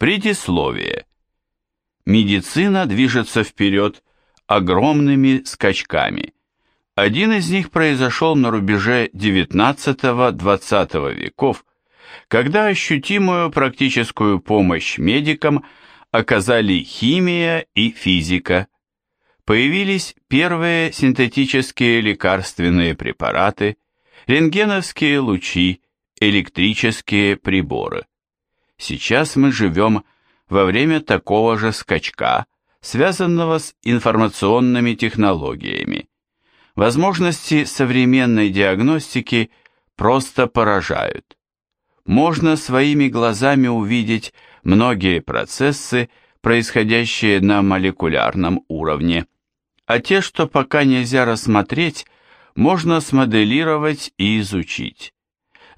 Предисловие. Медицина движется вперед огромными скачками. Один из них произошел на рубеже XIX-XX веков, когда ощутимую практическую помощь медикам оказали химия и физика. Появились первые синтетические лекарственные препараты, рентгеновские лучи, электрические приборы. Сейчас мы живем во время такого же скачка, связанного с информационными технологиями. Возможности современной диагностики просто поражают. Можно своими глазами увидеть многие процессы, происходящие на молекулярном уровне, а те, что пока нельзя рассмотреть, можно смоделировать и изучить.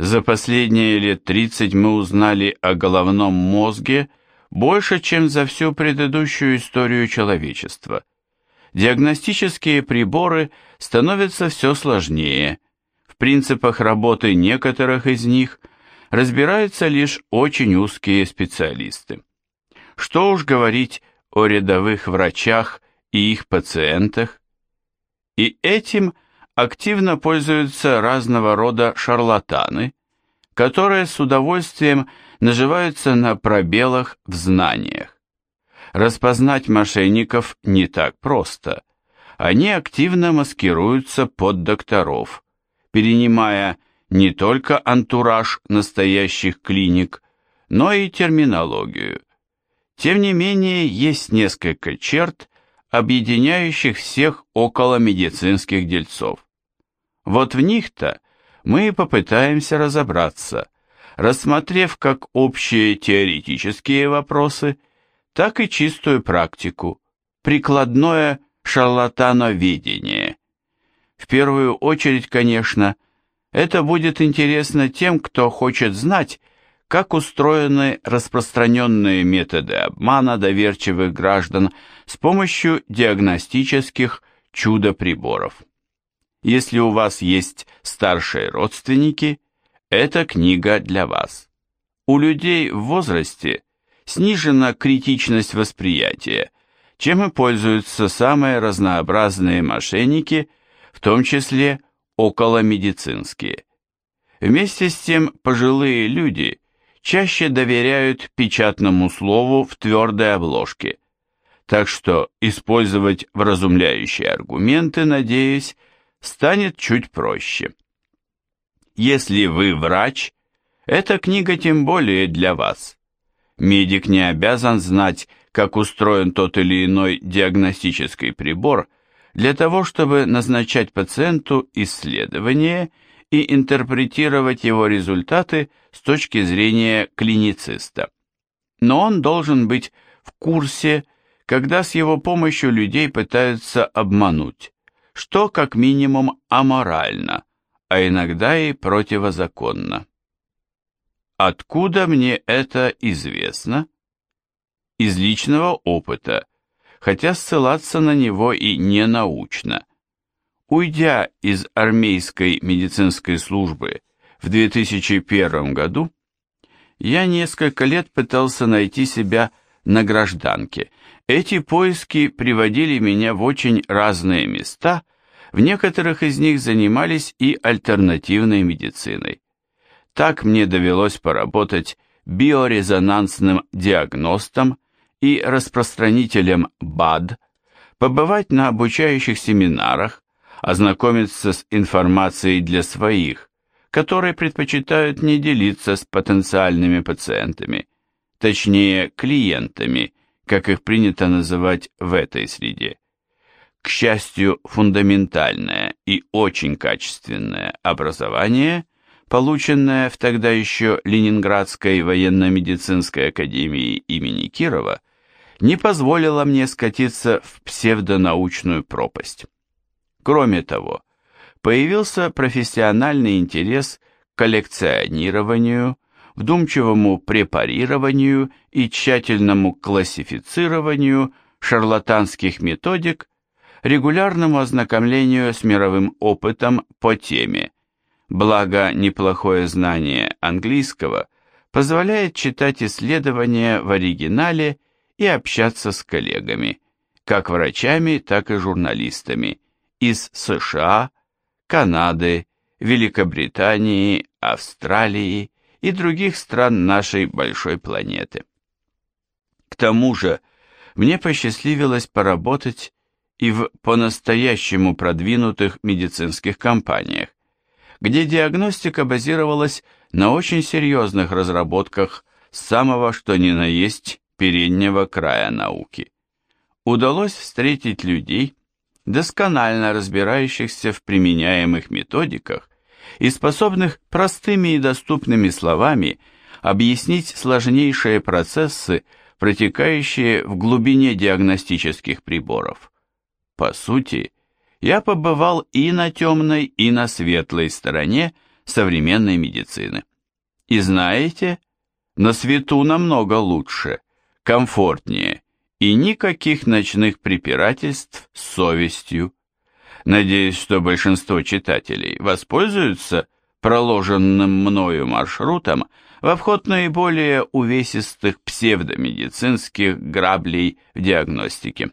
За последние лет 30 мы узнали о головном мозге больше, чем за всю предыдущую историю человечества. Диагностические приборы становятся все сложнее. В принципах работы некоторых из них разбираются лишь очень узкие специалисты. Что уж говорить о рядовых врачах и их пациентах. И этим активно пользуются разного рода шарлатаны, которые с удовольствием наживаются на пробелах в знаниях. Распознать мошенников не так просто. Они активно маскируются под докторов, перенимая не только антураж настоящих клиник, но и терминологию. Тем не менее, есть несколько черт, объединяющих всех около медицинских дельцов. Вот в них-то мы и попытаемся разобраться, рассмотрев как общие теоретические вопросы, так и чистую практику, прикладное шарлатановедение. В первую очередь, конечно, это будет интересно тем, кто хочет знать, как устроены распространенные методы обмана доверчивых граждан с помощью диагностических чудо-приборов. Если у вас есть старшие родственники, эта книга для вас. У людей в возрасте снижена критичность восприятия, чем и пользуются самые разнообразные мошенники, в том числе околомедицинские. Вместе с тем пожилые люди чаще доверяют печатному слову в твердой обложке, так что использовать вразумляющие аргументы, надеюсь, станет чуть проще. Если вы врач, эта книга тем более для вас. Медик не обязан знать, как устроен тот или иной диагностический прибор для того, чтобы назначать пациенту исследование и интерпретировать его результаты с точки зрения клинициста. Но он должен быть в курсе, когда с его помощью людей пытаются обмануть, что как минимум аморально, а иногда и противозаконно. Откуда мне это известно? Из личного опыта, хотя ссылаться на него и не научно. Уйдя из армейской медицинской службы в 2001 году, я несколько лет пытался найти себя на гражданке – эти поиски приводили меня в очень разные места, в некоторых из них занимались и альтернативной медициной. Так мне довелось поработать биорезонансным диагностом и распространителем БАД, побывать на обучающих семинарах, ознакомиться с информацией для своих, которые предпочитают не делиться с потенциальными пациентами, точнее клиентами, как их принято называть в этой среде. К счастью, фундаментальное и очень качественное образование, полученное в тогда еще Ленинградской военно-медицинской академии имени Кирова, не позволило мне скатиться в псевдонаучную пропасть. Кроме того, появился профессиональный интерес к коллекционированию, вдумчивому препарированию и тщательному классифицированию шарлатанских методик, регулярному ознакомлению с мировым опытом по теме, благо неплохое знание английского позволяет читать исследования в оригинале и общаться с коллегами, как врачами, так и журналистами из США, Канады, Великобритании, Австралии и других стран нашей большой планеты. К тому же, мне посчастливилось поработать и в по-настоящему продвинутых медицинских компаниях, где диагностика базировалась на очень серьезных разработках самого что ни на есть переднего края науки. Удалось встретить людей, досконально разбирающихся в применяемых методиках и способных простыми и доступными словами объяснить сложнейшие процессы, протекающие в глубине диагностических приборов. По сути, я побывал и на темной, и на светлой стороне современной медицины. И знаете, на свету намного лучше, комфортнее и никаких ночных препирательств с совестью. Надеюсь, что большинство читателей воспользуются проложенным мною маршрутом в обход наиболее увесистых псевдомедицинских граблей в диагностике.